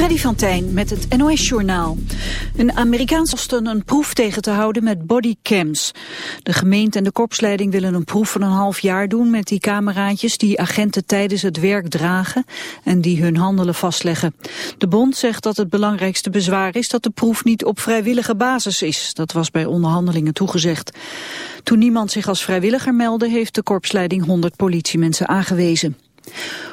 Freddy van Tijn met het NOS-journaal. Een Amerikaans posten een proef tegen te houden met bodycams. De gemeente en de korpsleiding willen een proef van een half jaar doen... met die cameraatjes die agenten tijdens het werk dragen... en die hun handelen vastleggen. De bond zegt dat het belangrijkste bezwaar is... dat de proef niet op vrijwillige basis is. Dat was bij onderhandelingen toegezegd. Toen niemand zich als vrijwilliger meldde... heeft de korpsleiding 100 politiemensen aangewezen.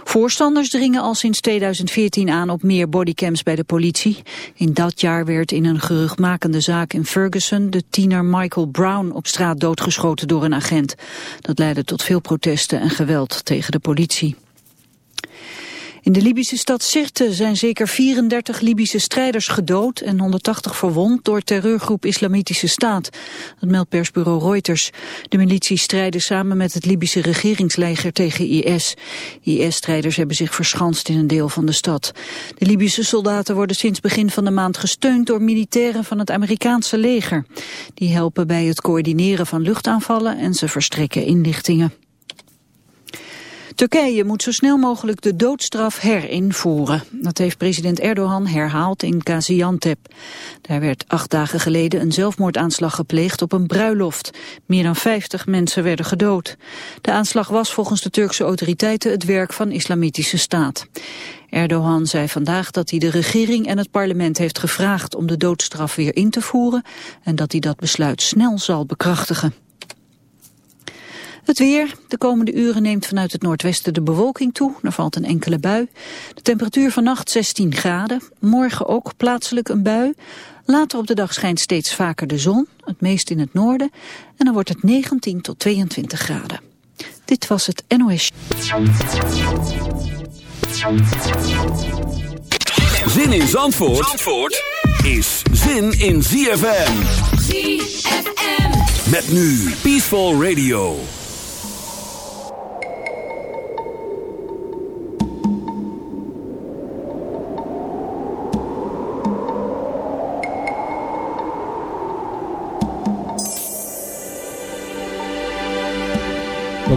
Voorstanders dringen al sinds 2014 aan op meer bodycams bij de politie. In dat jaar werd in een geruchtmakende zaak in Ferguson de tiener Michael Brown op straat doodgeschoten door een agent. Dat leidde tot veel protesten en geweld tegen de politie. In de Libische stad Sirte zijn zeker 34 Libische strijders gedood en 180 verwond door terreurgroep Islamitische Staat. Dat meldt persbureau Reuters. De milities strijden samen met het Libische regeringsleger tegen IS. IS-strijders hebben zich verschanst in een deel van de stad. De Libische soldaten worden sinds begin van de maand gesteund door militairen van het Amerikaanse leger. Die helpen bij het coördineren van luchtaanvallen en ze verstrekken inlichtingen. Turkije moet zo snel mogelijk de doodstraf herinvoeren. Dat heeft president Erdogan herhaald in Gaziantep. Daar werd acht dagen geleden een zelfmoordaanslag gepleegd op een bruiloft. Meer dan 50 mensen werden gedood. De aanslag was volgens de Turkse autoriteiten het werk van islamitische staat. Erdogan zei vandaag dat hij de regering en het parlement heeft gevraagd om de doodstraf weer in te voeren en dat hij dat besluit snel zal bekrachtigen. Het weer. De komende uren neemt vanuit het noordwesten de bewolking toe. Er valt een enkele bui. De temperatuur vannacht 16 graden. Morgen ook plaatselijk een bui. Later op de dag schijnt steeds vaker de zon. Het meest in het noorden. En dan wordt het 19 tot 22 graden. Dit was het NOS. Zin in Zandvoort, Zandvoort is zin in ZFM. ZFM. Met nu Peaceful Radio.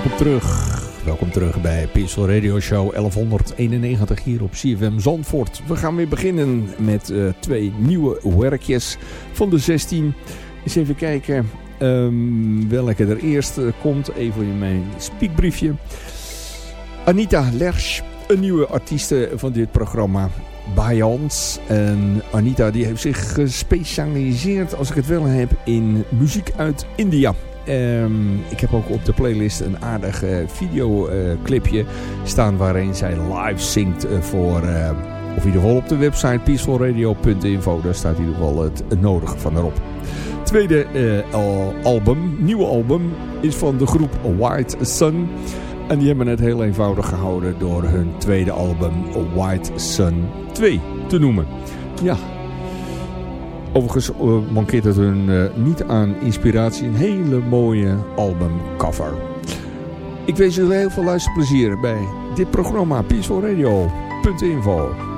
Welkom terug. Welkom terug bij Peaceful Radio Show 1191 hier op CFM Zandvoort. We gaan weer beginnen met uh, twee nieuwe werkjes van de 16. Eens even kijken um, welke er eerst uh, komt. Even in mijn speakbriefje. Anita Lersch, een nieuwe artieste van dit programma. Bayans. En Anita die heeft zich gespecialiseerd, als ik het wel heb, in muziek uit India. Um, ik heb ook op de playlist een aardig uh, videoclipje staan waarin zij live zingt uh, voor, uh, of in ieder geval op de website peacefulradio.info. Daar staat in ieder geval het, nodige van erop. Tweede al album, nieuwe album, is van de groep White Sun. En die hebben het heel eenvoudig gehouden door hun tweede album White Sun 2 te noemen. Ja, Overigens uh, mankeert het hun uh, niet aan inspiratie. Een hele mooie albumcover. Ik wens jullie heel veel luisterplezier bij dit programma peacefulradio.info.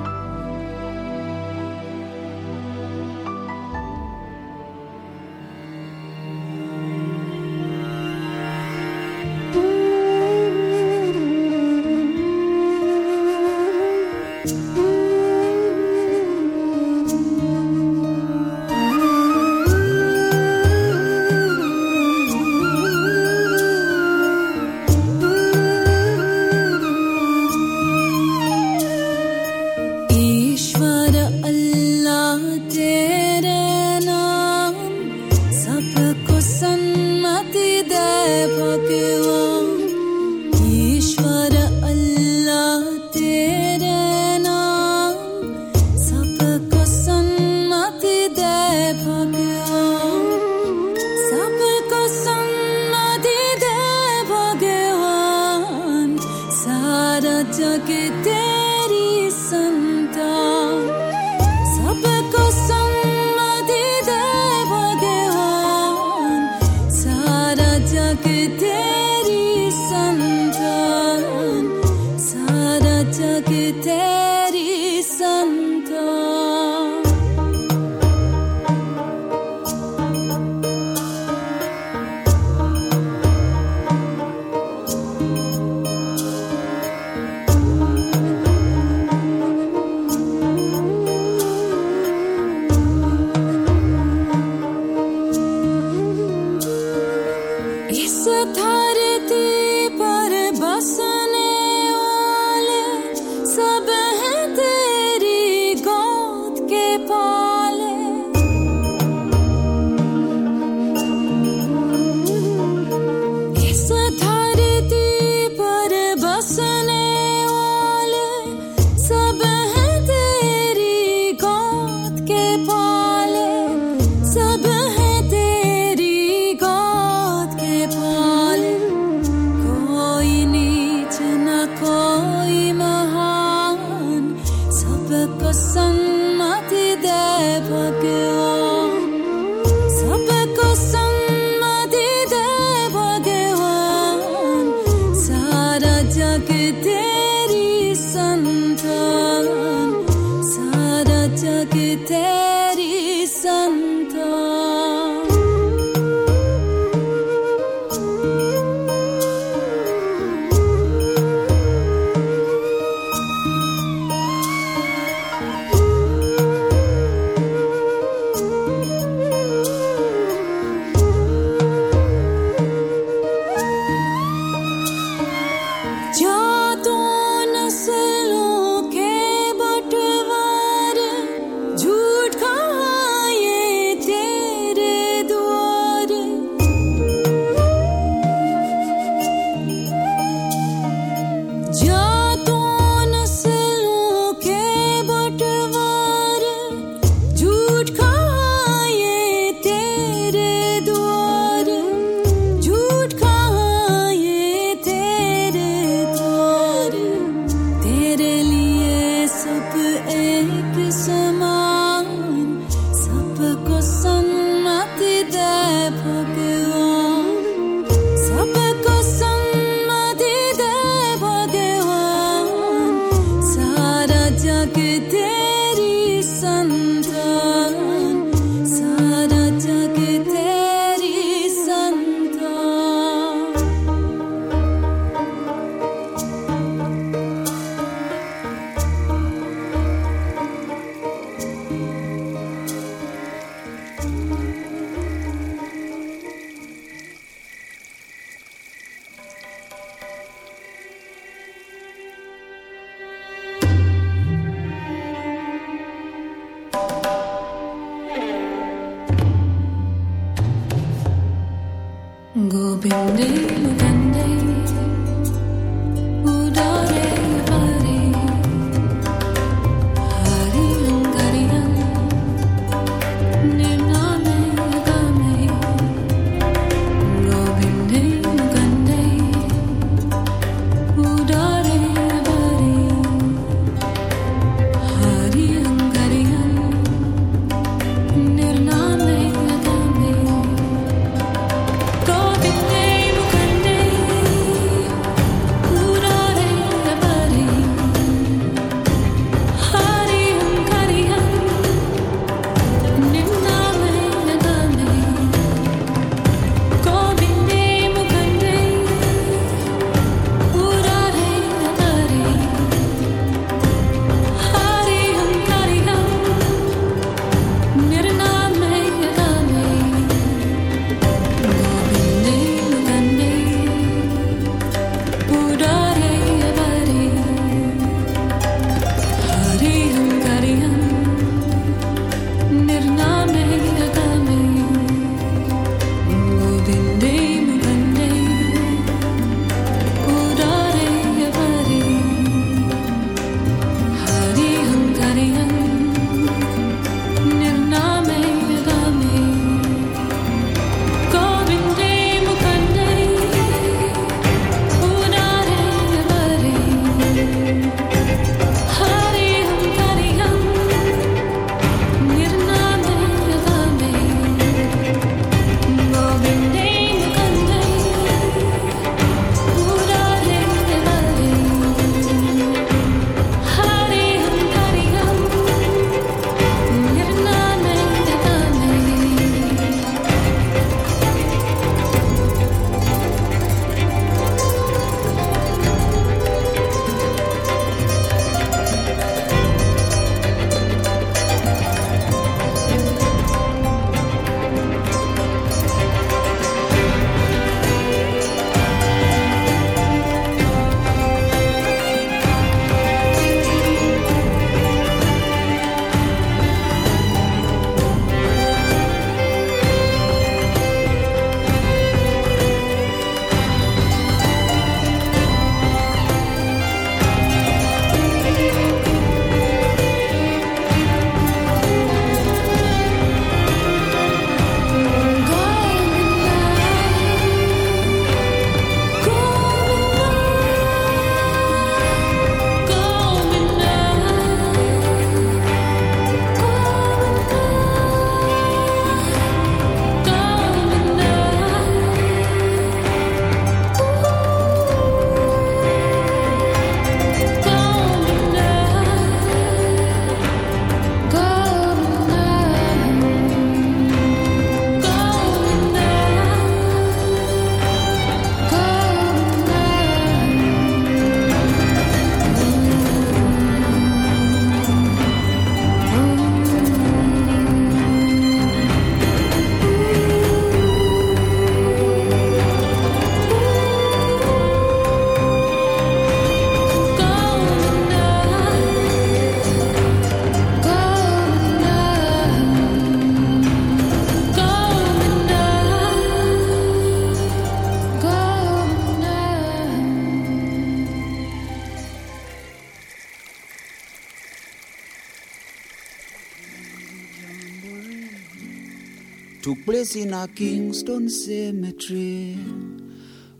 in a Kingston cemetery.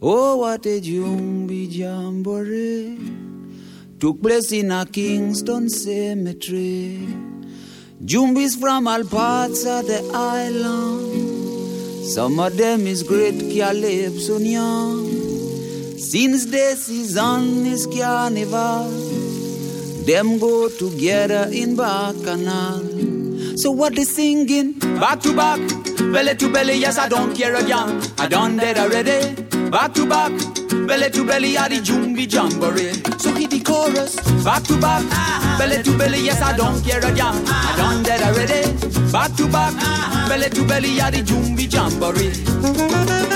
Oh, what a Jumbi Jamboree took place in a Kingston cemetery. Jumbis from all parts of the island. Some of them is great Calypso young. Since the season is carnival, them go together in Bacchanal. So what they singing? Back to back, belly to belly, yes, I don't care again. I done that already. Back to back, belly to belly, I the Jumbi Jamboree. So hit the chorus, back to back, belly to belly, yes, I don't care again. I done that already. Back to back, belly to belly, I the Jumbi Jamboree.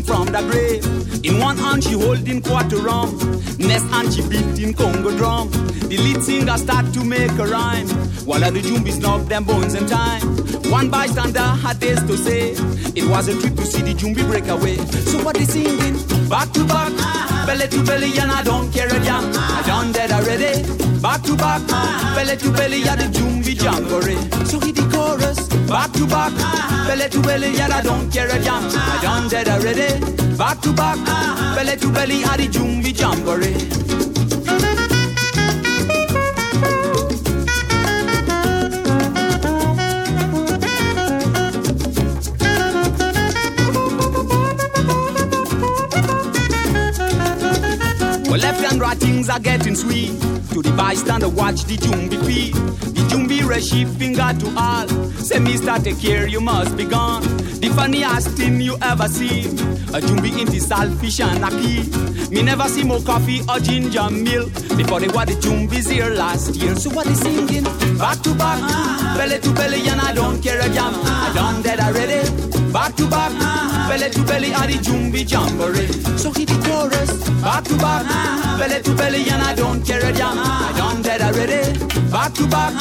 Jumping from the grave. In one hand she holding quarter rum, next hand she beating Congo drum. The lead singer start to make a rhyme, while the jumbies knock them bones in time. One bystander had this to say, it was a trip to see the jumbi break away. So what they singing? Back to back, belly to belly, and I don't care a damn. I done dead already. Back to back, belly to belly, yeah the jumbi jamboree. So hit the chorus. Back to back, belly to belly, yeah, I don't care a damn. I done dead already. Back to back, belly to belly, I the jumbi jamboree. Well, left and right things are getting sweet. To the bystander, watch the jumbi feed. The jumbi receive finger to all. Say, Mister, take care, you must be gone. The funniest thing you ever see. A jumbi in the saltfish and a key. Me never see more coffee or ginger milk. Before they were the jumbis here last year. So what they singing? Back to back, belly to belly, and I don't care a damn. I done that already. Back to back, belly to belly, are the jumbi jamboree. So hit the chorus. Back to back, belly to belly, and I don't care a damn. I done that already. Back to back,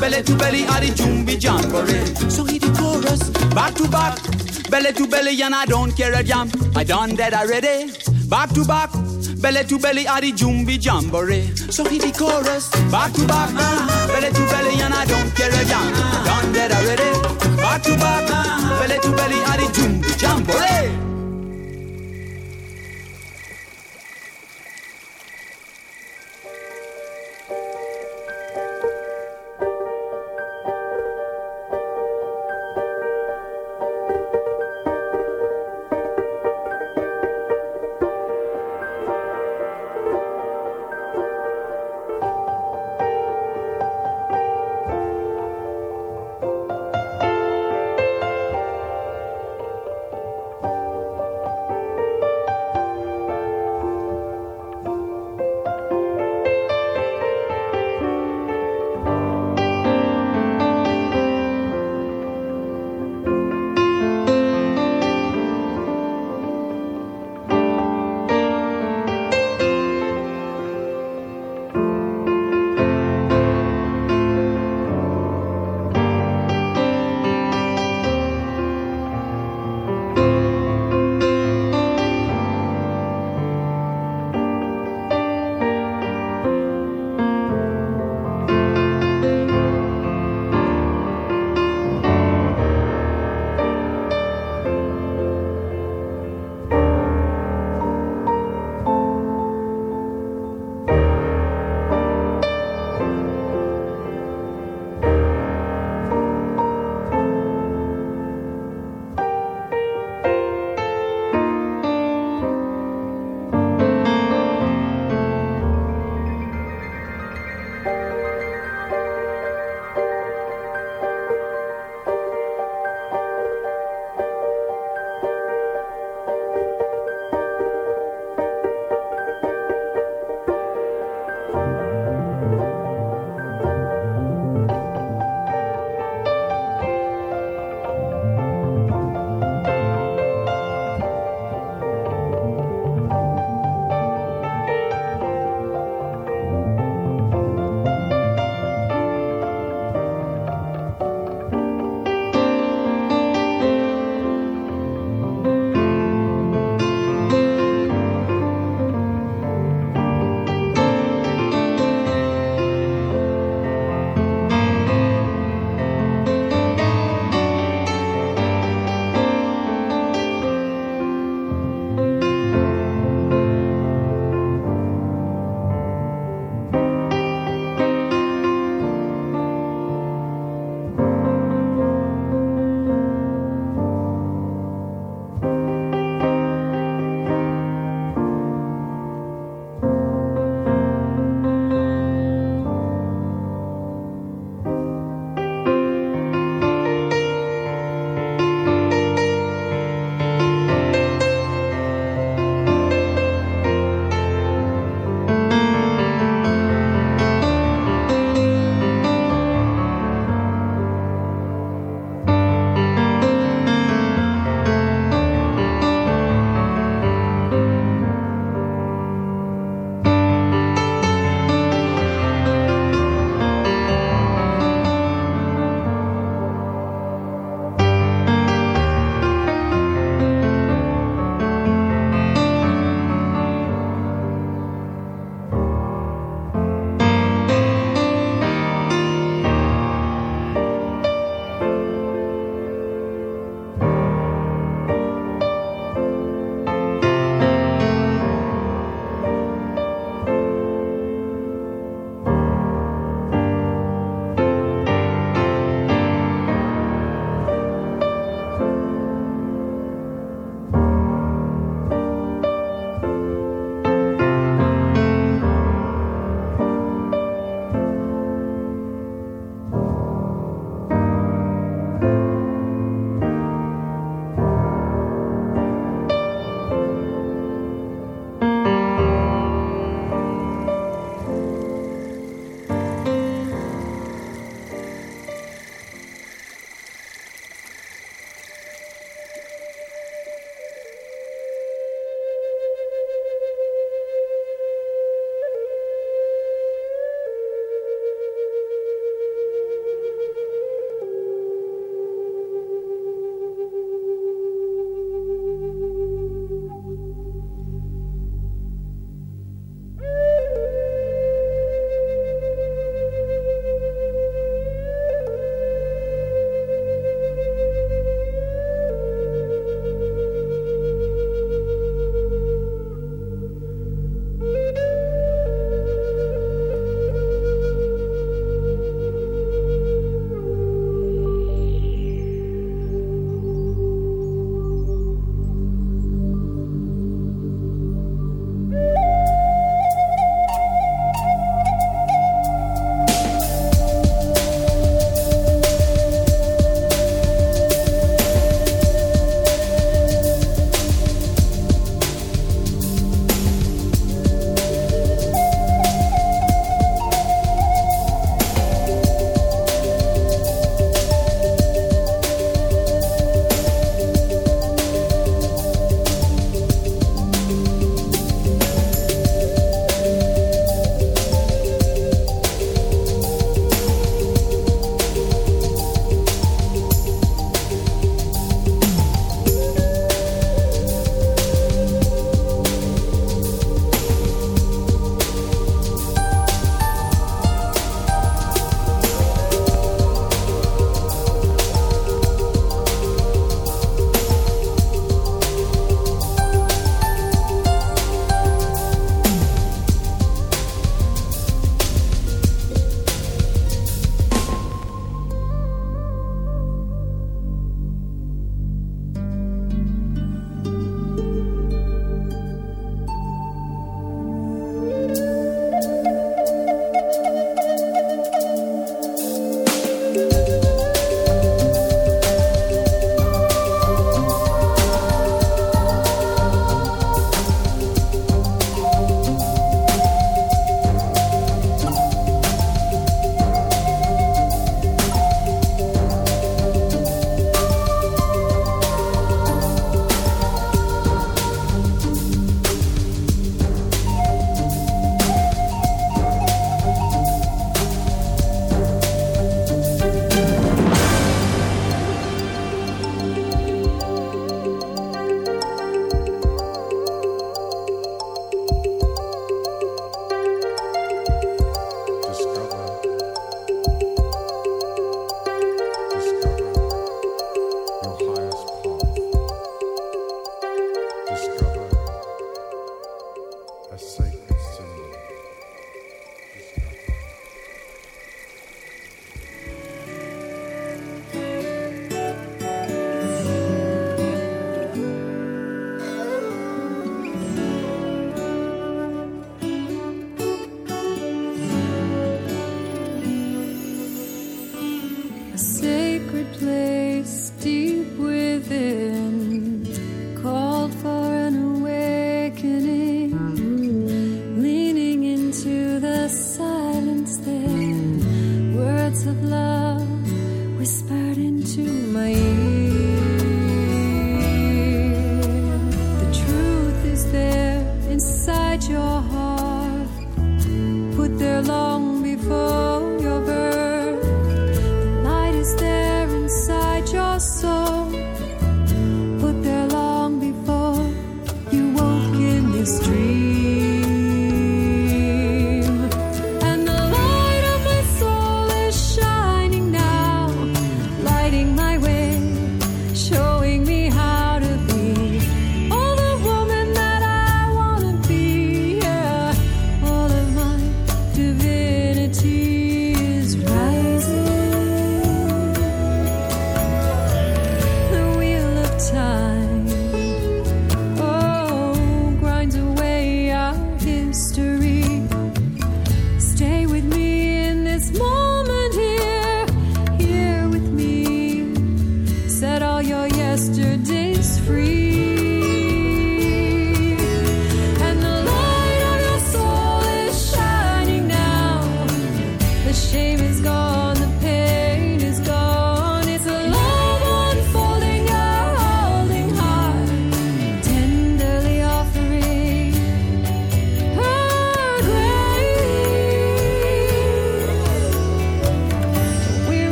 belly to belly, are the jumbi jamboree. So hit the chorus. Back to back, belly to belly, and I don't care a damn. I done that already. Back to back, belly to belly, are the jumbi jamboree. So hit the chorus. Back to back, uh-huh. belly to belly, and I don't care a damn. I done that already. Back to back, belly to belly, are the jumbi jamboree. belleza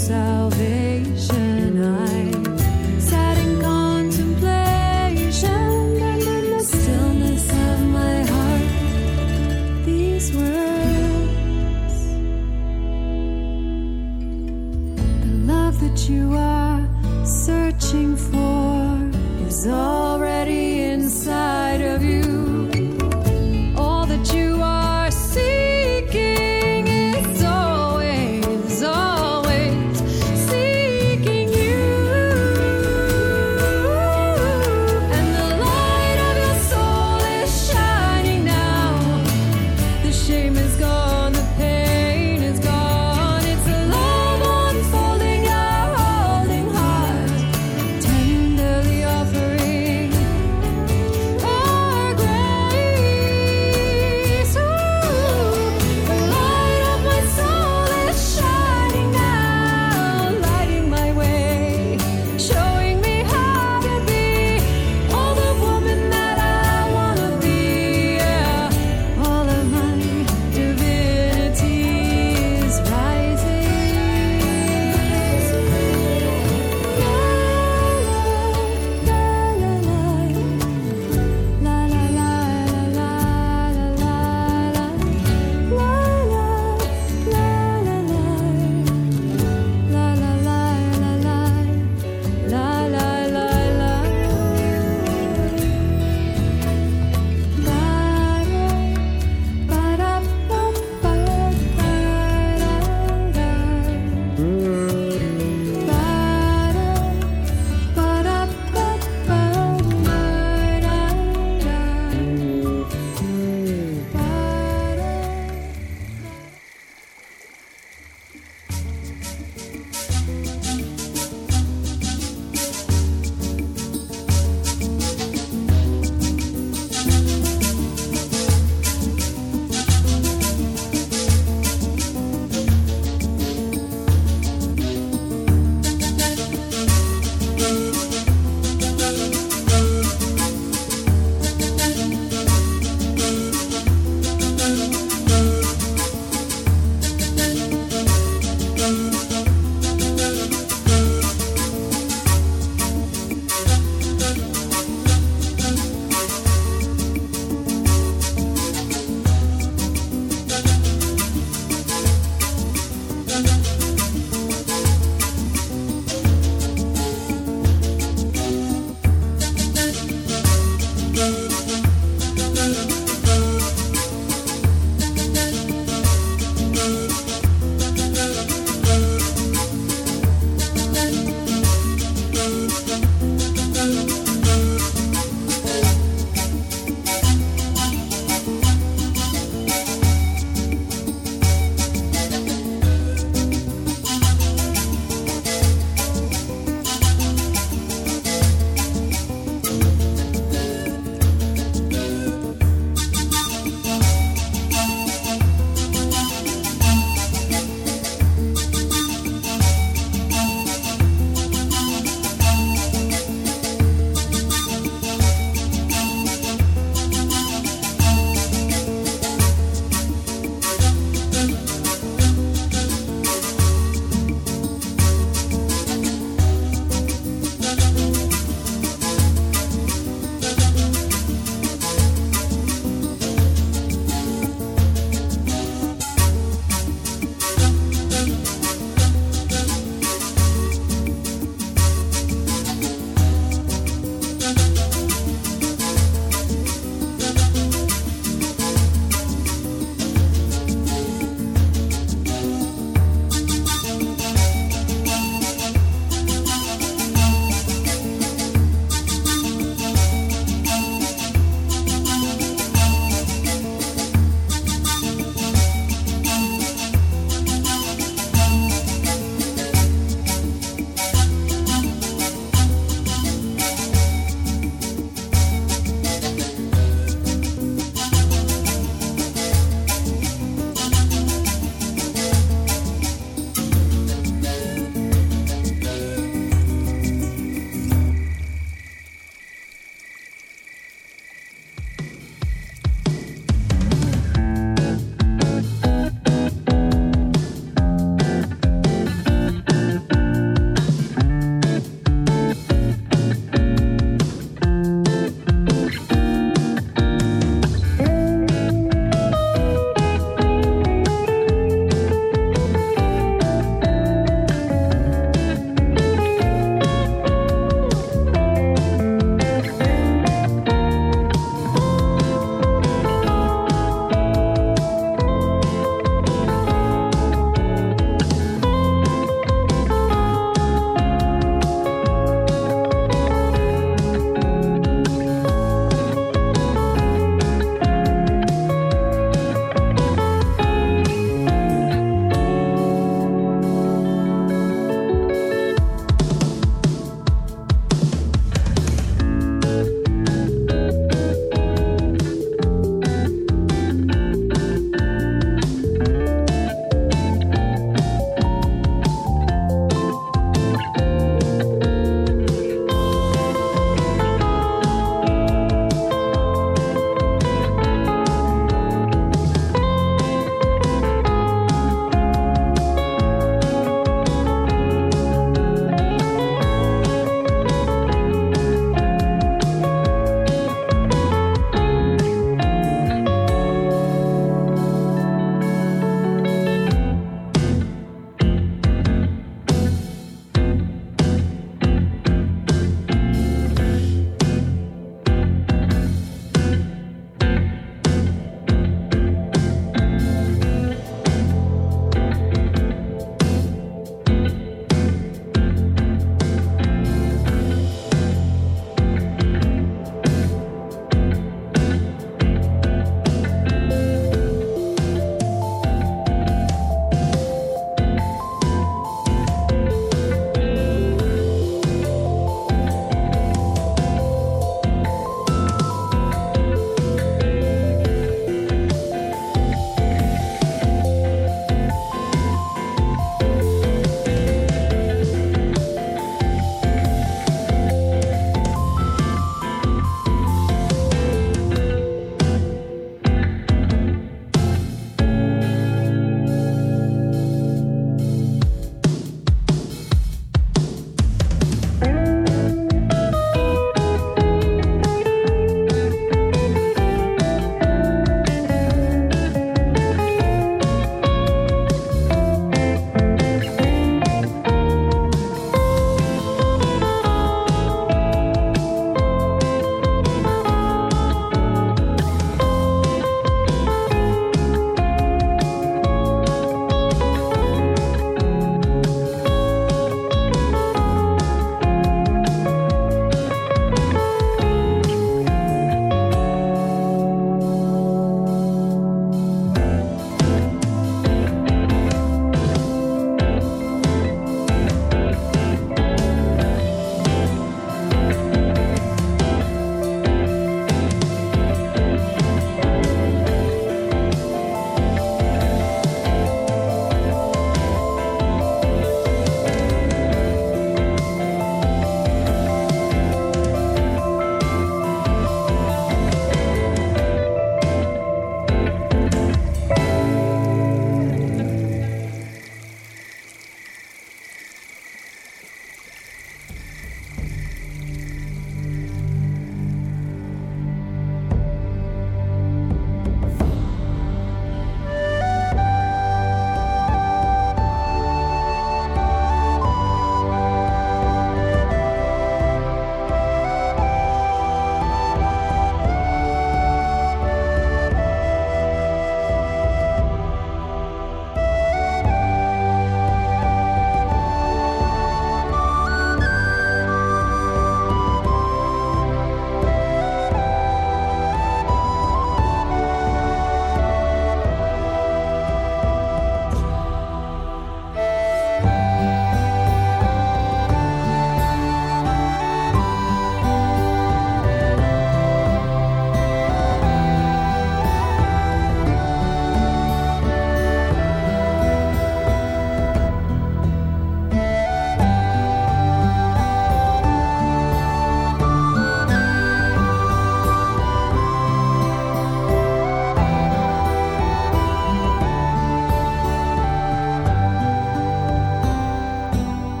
salvation.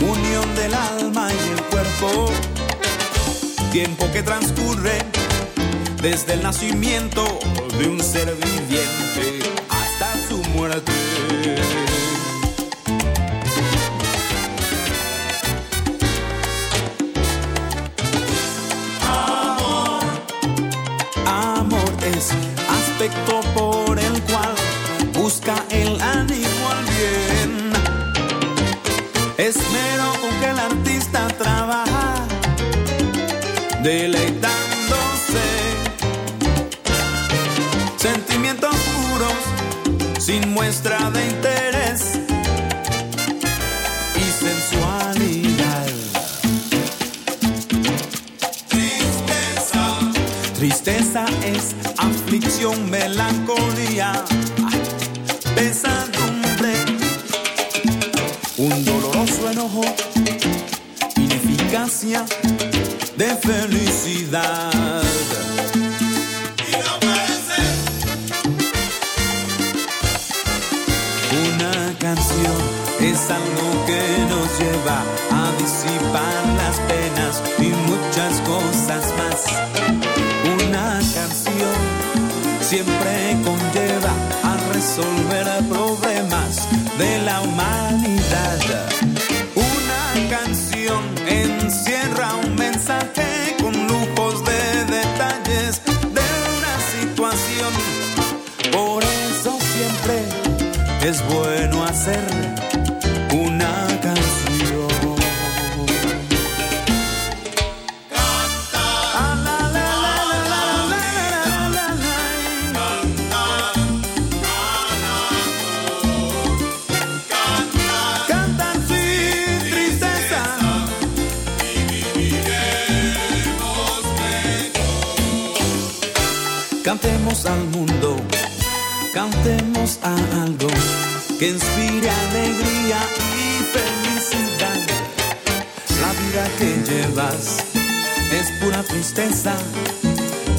Unión del alma y el cuerpo, tiempo que transcurre desde el nacimiento de un ser viviente hasta su muerte. Amor, amor es aspecto por Esmero con que el artista trabaja, deleitándose. Sentimientos puros, sin muestra de interés y sensualidad. Tristeza. Tristeza es aflicción, melancolía, de felicidad. Una canción es algo que nos lleva a disipar las penas y muchas cosas más. Una canción siempre conlleva a resolver problemas de la humanidad. es bueno hacer una canción. Canta, la, la, la, canta, cantan sin tristeza y viviremos mejor. Cantemos al mundo cantemos a algo que inspire alegría y felicidad. La vida que llevas es pura tristeza,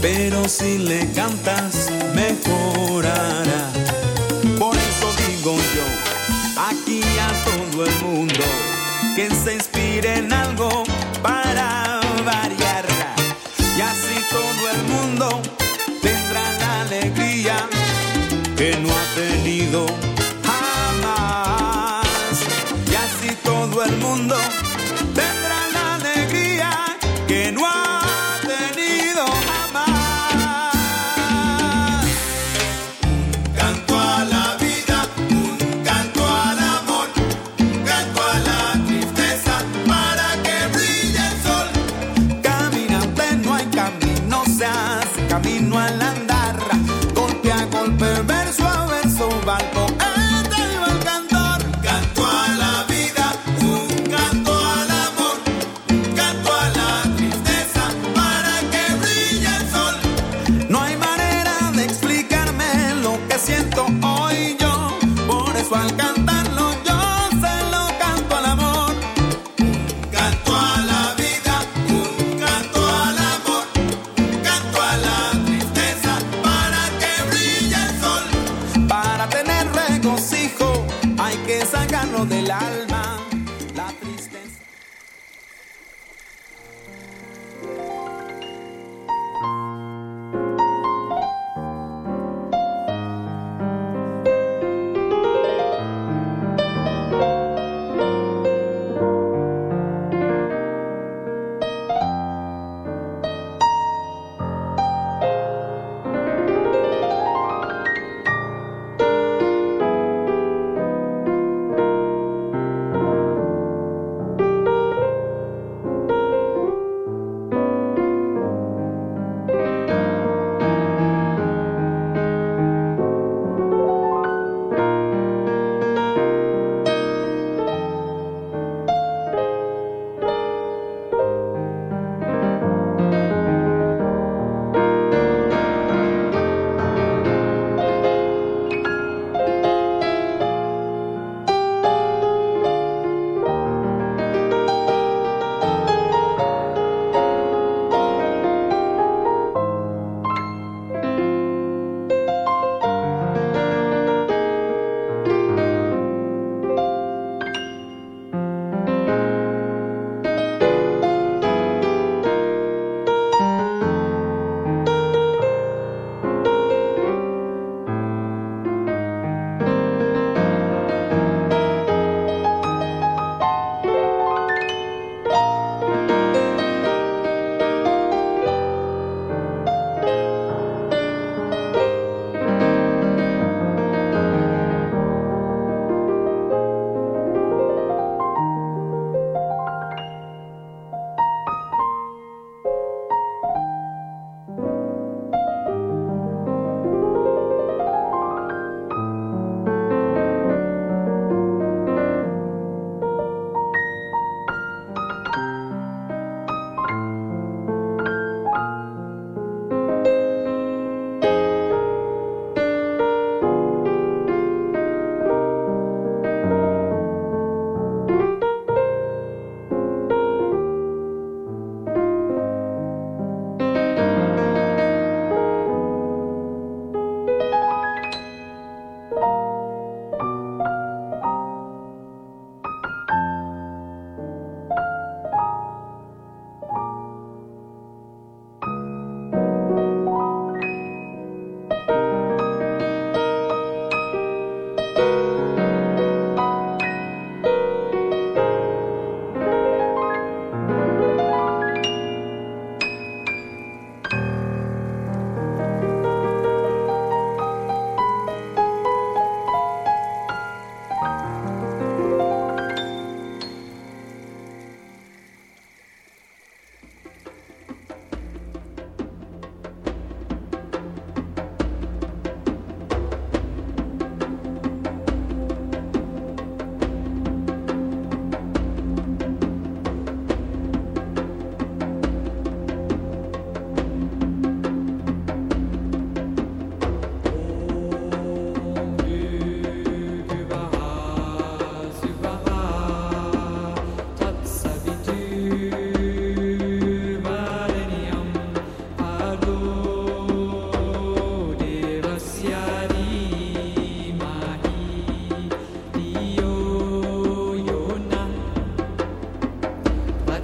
pero si le cantas mejorará.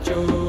Joe.